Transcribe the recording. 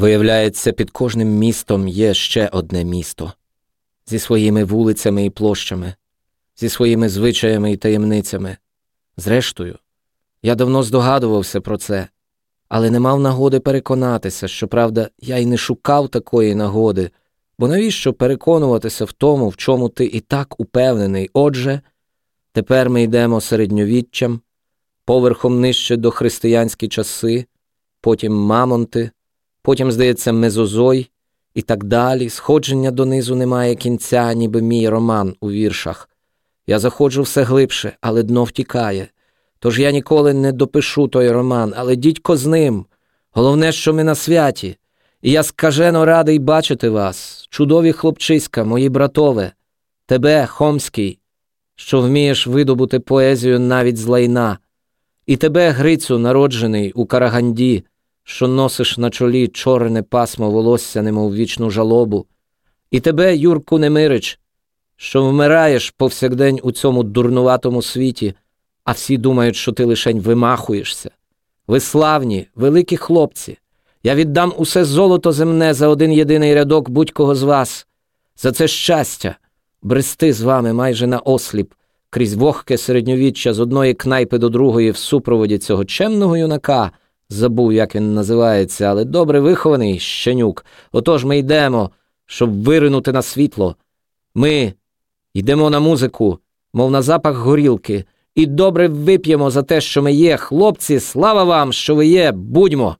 Виявляється, під кожним містом є ще одне місто зі своїми вулицями і площами, зі своїми звичаями і таємницями. Зрештою, я давно здогадувався про це, але не мав нагоди переконатися, що, правда, я й не шукав такої нагоди, бо навіщо переконуватися в тому, в чому ти і так упевнений? Отже, тепер ми йдемо середньовіччям, поверхом нижче до християнські часи, потім мамонти, потім, здається, мезозой і так далі. Сходження донизу немає кінця, ніби мій роман у віршах. Я заходжу все глибше, але дно втікає. Тож я ніколи не допишу той роман, але дідько з ним. Головне, що ми на святі. І я скажено радий бачити вас, чудові хлопчиська, мої братове, тебе, Хомський, що вмієш видобути поезію навіть з лайна, і тебе, Грицю, народжений у Караганді, що носиш на чолі чорне пасмо волосся, немов вічну жалобу, і тебе, Юрку Немирич, що вмираєш повсякдень у цьому дурнуватому світі, а всі думають, що ти лишень вимахуєшся. Ви славні, великі хлопці. Я віддам усе золото земне за один єдиний рядок будь-кого з вас, за це щастя, брести з вами майже на осліп, крізь вогке середньовіччя з одної кнайпи до другої в супроводі цього чемного юнака, забув, як він називається, але добре вихований щенюк. Отож ми йдемо, щоб виринути на світло. Ми йдемо на музику, мов на запах горілки, і добре вип'ємо за те, що ми є. Хлопці, слава вам, що ви є, будьмо!